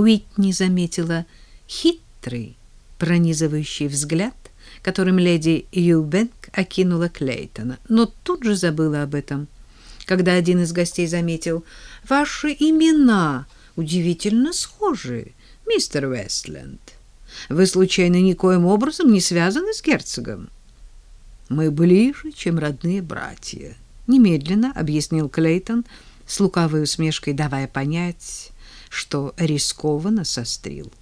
Уитни заметила хитрый, пронизывающий взгляд, которым леди Юбенк окинула Клейтона, но тут же забыла об этом, когда один из гостей заметил «Ваши имена удивительно схожи, мистер Вестленд. Вы, случайно, никоим образом не связаны с герцогом?» «Мы ближе, чем родные братья», — немедленно объяснил Клейтон с лукавой усмешкой, давая понять, что рискованно сострил.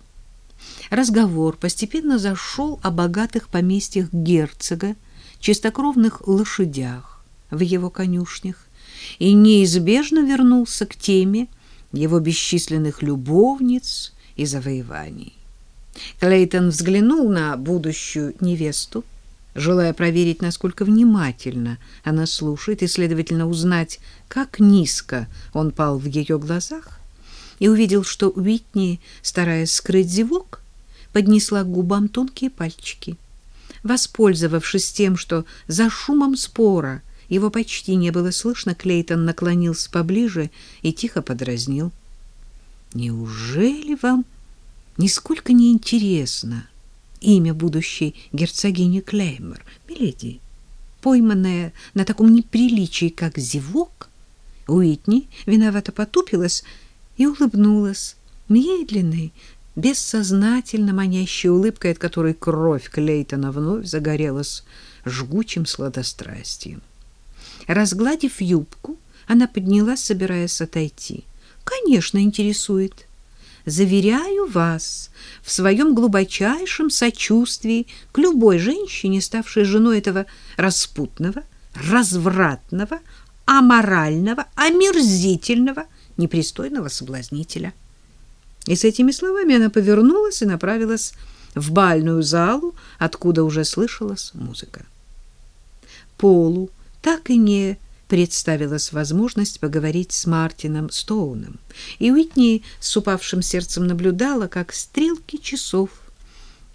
Разговор постепенно зашел о богатых поместьях герцога, чистокровных лошадях в его конюшнях и неизбежно вернулся к теме его бесчисленных любовниц и завоеваний. Клейтон взглянул на будущую невесту, желая проверить, насколько внимательно она слушает и, следовательно, узнать, как низко он пал в ее глазах, и увидел, что Уитни, стараясь скрыть зевок, поднесла к губам тонкие пальчики. Воспользовавшись тем, что за шумом спора его почти не было слышно, Клейтон наклонился поближе и тихо подразнил. «Неужели вам нисколько не интересно имя будущей герцогини Клеймор, миледи?» Пойманная на таком неприличии, как зевок, Уитни виновато потупилась и улыбнулась медленной, бессознательно манящей улыбкой, от которой кровь Клейтона вновь загорелась жгучим сладострастием. Разгладив юбку, она поднялась, собираясь отойти. «Конечно, интересует. Заверяю вас в своем глубочайшем сочувствии к любой женщине, ставшей женой этого распутного, развратного, аморального, омерзительного, непристойного соблазнителя». И с этими словами она повернулась и направилась в бальную залу, откуда уже слышалась музыка. Полу так и не представилась возможность поговорить с Мартином Стоуном, и Уитни с упавшим сердцем наблюдала, как стрелки часов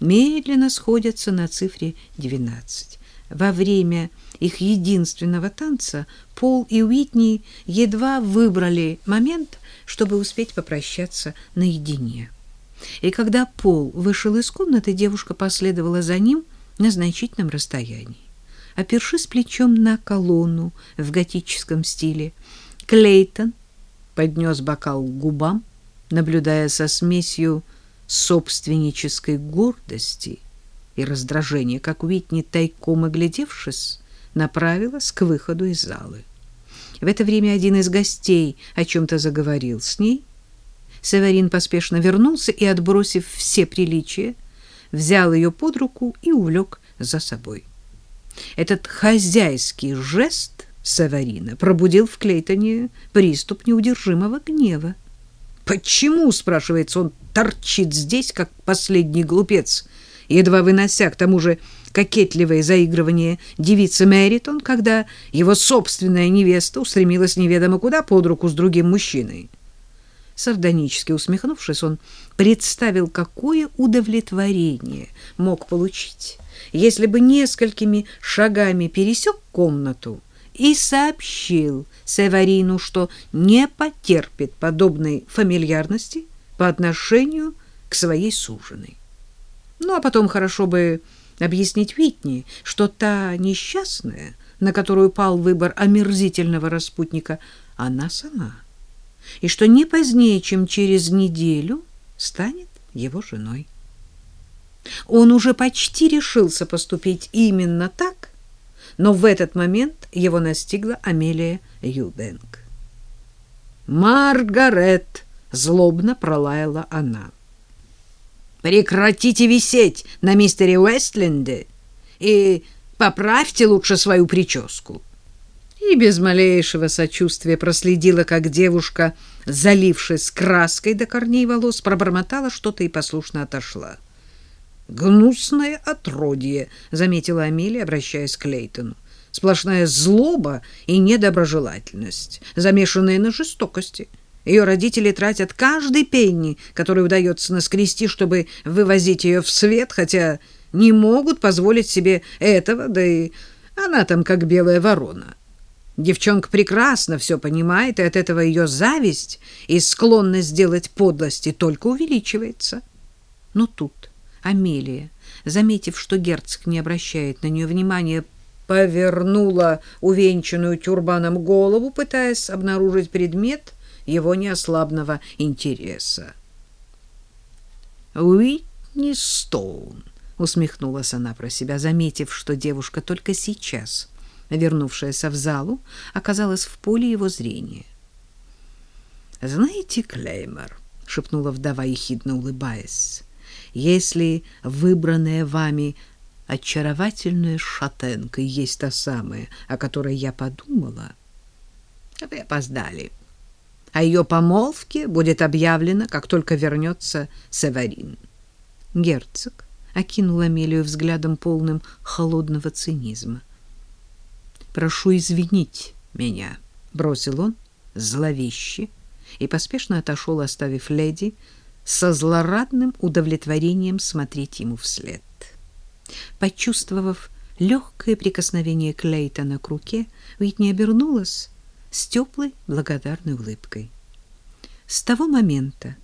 медленно сходятся на цифре 12. Во время их единственного танца Пол и Уитни едва выбрали момент, чтобы успеть попрощаться наедине. И когда Пол вышел из комнаты, девушка последовала за ним на значительном расстоянии. Опершись плечом на колонну в готическом стиле, Клейтон поднес бокал к губам, наблюдая со смесью собственнической гордости и раздражения, как Уитни, тайком оглядевшись, направилась к выходу из залы. В это время один из гостей о чем-то заговорил с ней. Северин поспешно вернулся и, отбросив все приличия, взял ее под руку и увлек за собой. Этот хозяйский жест Северина пробудил в Клейтоне приступ неудержимого гнева. «Почему, — спрашивается, — он торчит здесь, как последний глупец, едва вынося к тому же кокетливое заигрывание девицы Мэритон, когда его собственная невеста устремилась неведомо куда под руку с другим мужчиной. Сардонически усмехнувшись, он представил, какое удовлетворение мог получить, если бы несколькими шагами пересек комнату и сообщил Севарину, что не потерпит подобной фамильярности по отношению к своей суженой. Ну, а потом хорошо бы объяснить Витни, что та несчастная, на которую пал выбор омерзительного распутника, она сама, и что не позднее, чем через неделю, станет его женой. Он уже почти решился поступить именно так, но в этот момент его настигла Амелия Юбенк. «Маргарет!» — злобно пролаяла она. Прекратите висеть на мистере Уэстленде и поправьте лучше свою прическу. И без малейшего сочувствия проследила, как девушка, залившись краской до корней волос, пробормотала что-то и послушно отошла. «Гнусное отродье», — заметила Амелия, обращаясь к Лейтону. «Сплошная злоба и недоброжелательность, замешанная на жестокости». Ее родители тратят каждый пенни, который удается наскрести, чтобы вывозить ее в свет, хотя не могут позволить себе этого, да и она там как белая ворона. Девчонка прекрасно все понимает, и от этого ее зависть и склонность сделать подлости только увеличивается. Но тут Амелия, заметив, что герцог не обращает на нее внимания, повернула увенчанную тюрбаном голову, пытаясь обнаружить предмет его неослабного интереса. «Уитни Стоун», — усмехнулась она про себя, заметив, что девушка только сейчас, вернувшаяся в залу, оказалась в поле его зрения. «Знаете, Клеймор», — шепнула вдова, ехидно улыбаясь, — «если выбранная вами очаровательная шатенка есть та самая, о которой я подумала, вы опоздали. О ее помолвке будет объявлено, как только вернется Северин. Герцог окинул Амелию взглядом полным холодного цинизма. «Прошу извинить меня», — бросил он зловеще и поспешно отошел, оставив леди со злорадным удовлетворением смотреть ему вслед. Почувствовав легкое прикосновение Клейтона к руке, Уитни обернулась с теплой благодарной улыбкой. С того момента,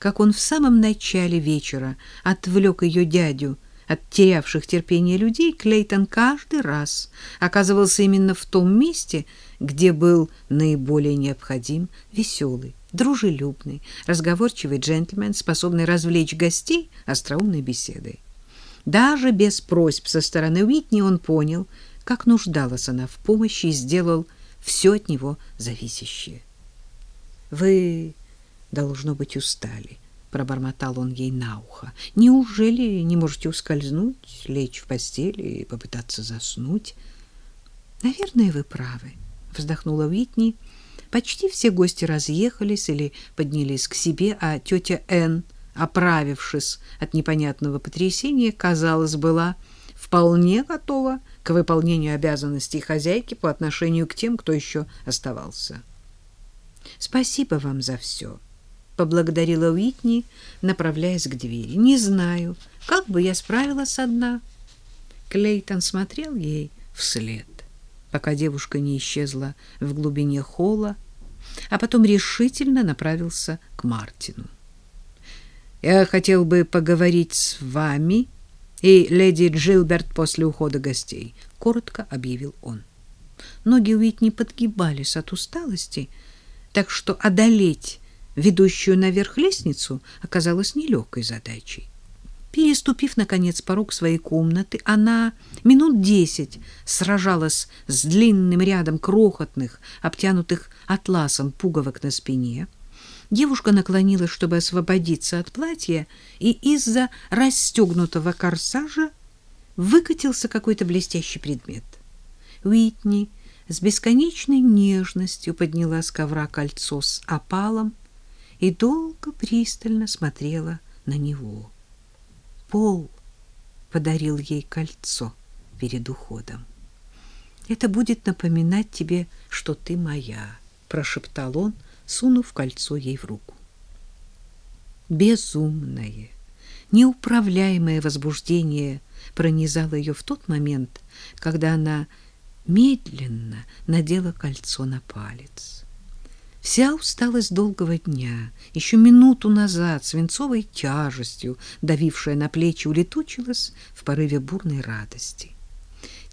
как он в самом начале вечера отвлек ее дядю от терявших терпение людей, Клейтон каждый раз оказывался именно в том месте, где был наиболее необходим, веселый, дружелюбный, разговорчивый джентльмен, способный развлечь гостей остроумной беседой. Даже без просьб со стороны Уитни он понял, как нуждалась она в помощи и сделал все от него зависящее. «Вы, должно быть, устали», — пробормотал он ей на ухо. «Неужели не можете ускользнуть, лечь в постели и попытаться заснуть?» «Наверное, вы правы», — вздохнула Уитни. «Почти все гости разъехались или поднялись к себе, а тетя Энн оправившись от непонятного потрясения, казалось, была вполне готова к выполнению обязанностей хозяйки по отношению к тем, кто еще оставался. «Спасибо вам за все», — поблагодарила Уитни, направляясь к двери. «Не знаю, как бы я справилась одна». Клейтон смотрел ей вслед, пока девушка не исчезла в глубине холла, а потом решительно направился к Мартину. Я хотел бы поговорить с вами и леди Джилберт после ухода гостей, коротко объявил он. Ноги Уитни подгибались от усталости, так что одолеть ведущую наверх лестницу оказалось нелегкой задачей. Переступив, наконец, порог своей комнаты, она минут десять сражалась с длинным рядом крохотных, обтянутых атласом пуговок на спине, Девушка наклонилась, чтобы освободиться от платья, и из-за расстегнутого корсажа выкатился какой-то блестящий предмет. Уитни с бесконечной нежностью подняла с ковра кольцо с опалом и долго пристально смотрела на него. Пол подарил ей кольцо перед уходом. «Это будет напоминать тебе, что ты моя», — прошептал он, — сунув кольцо ей в руку. Безумное, неуправляемое возбуждение пронизало ее в тот момент, когда она медленно надела кольцо на палец. Вся усталость долгого дня, еще минуту назад свинцовой тяжестью, давившая на плечи, улетучилась в порыве бурной радости.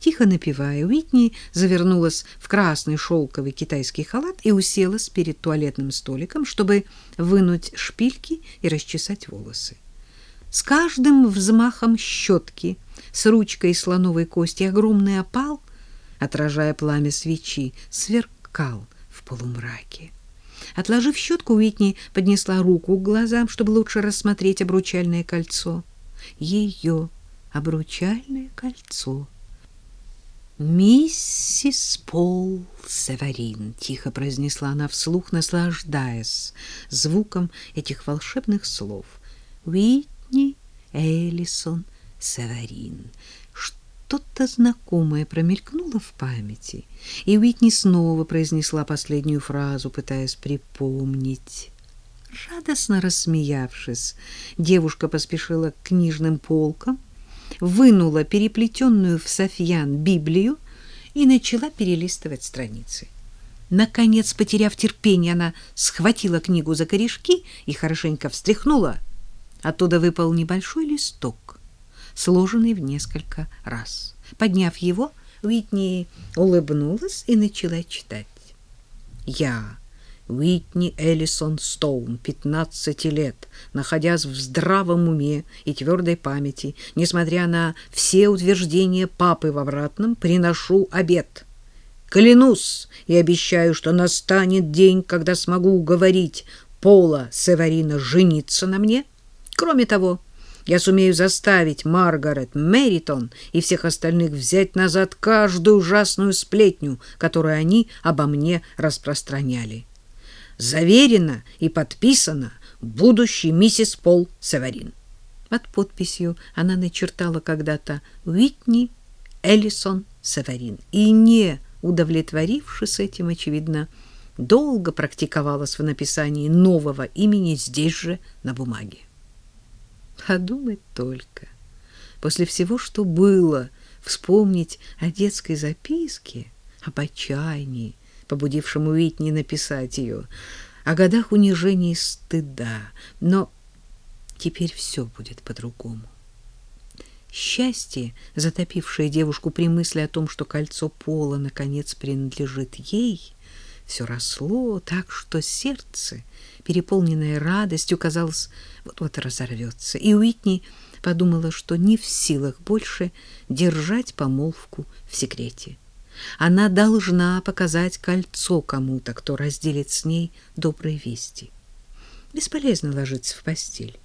Тихо напевая, Уитни завернулась в красный шелковый китайский халат и уселась перед туалетным столиком, чтобы вынуть шпильки и расчесать волосы. С каждым взмахом щетки с ручкой слоновой кости огромный опал, отражая пламя свечи, сверкал в полумраке. Отложив щетку, Уитни поднесла руку к глазам, чтобы лучше рассмотреть обручальное кольцо. Ее обручальное кольцо — «Миссис Пол Северин», — тихо произнесла она вслух, наслаждаясь звуком этих волшебных слов. «Уитни Эллисон Северин». Что-то знакомое промелькнуло в памяти, и Уитни снова произнесла последнюю фразу, пытаясь припомнить. Радостно рассмеявшись, девушка поспешила к книжным полкам, вынула переплетенную в софьян Библию и начала перелистывать страницы. Наконец, потеряв терпение, она схватила книгу за корешки и хорошенько встряхнула. Оттуда выпал небольшой листок, сложенный в несколько раз. Подняв его, Уитни улыбнулась и начала читать. «Я, Уитни Эллисон Стоун, 15 лет, находясь в здравом уме и твердой памяти, несмотря на все утверждения папы в обратном, приношу обет. Клянусь и обещаю, что настанет день, когда смогу уговорить Пола Севарина жениться на мне. Кроме того, я сумею заставить Маргарет Мэритон и всех остальных взять назад каждую ужасную сплетню, которую они обо мне распространяли. Заверено и подписано будущий миссис Пол Северин. Под подписью она начертала когда-то Уитни Эллисон Северин и, не удовлетворившись этим, очевидно, долго практиковалась в написании нового имени здесь же на бумаге. Подумать только. После всего, что было, вспомнить о детской записке, об отчаянии, побудившем Уитни написать ее, о годах унижения и стыда. Но теперь все будет по-другому. Счастье, затопившее девушку при мысли о том, что кольцо пола наконец принадлежит ей, все росло так, что сердце, переполненное радостью, казалось, вот-вот разорвется. И Уитни подумала, что не в силах больше держать помолвку в секрете. Она должна показать кольцо кому-то, кто разделит с ней добрые вести. Бесполезно ложиться в постель.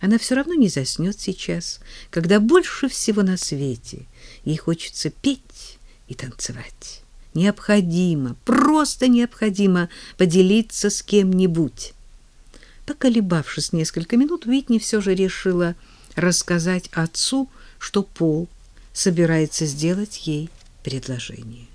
Она все равно не заснет сейчас, когда больше всего на свете ей хочется петь и танцевать необходимо, просто необходимо поделиться с кем-нибудь. Поколебавшись несколько минут, Витни все же решила рассказать отцу, что Пол собирается сделать ей предложение.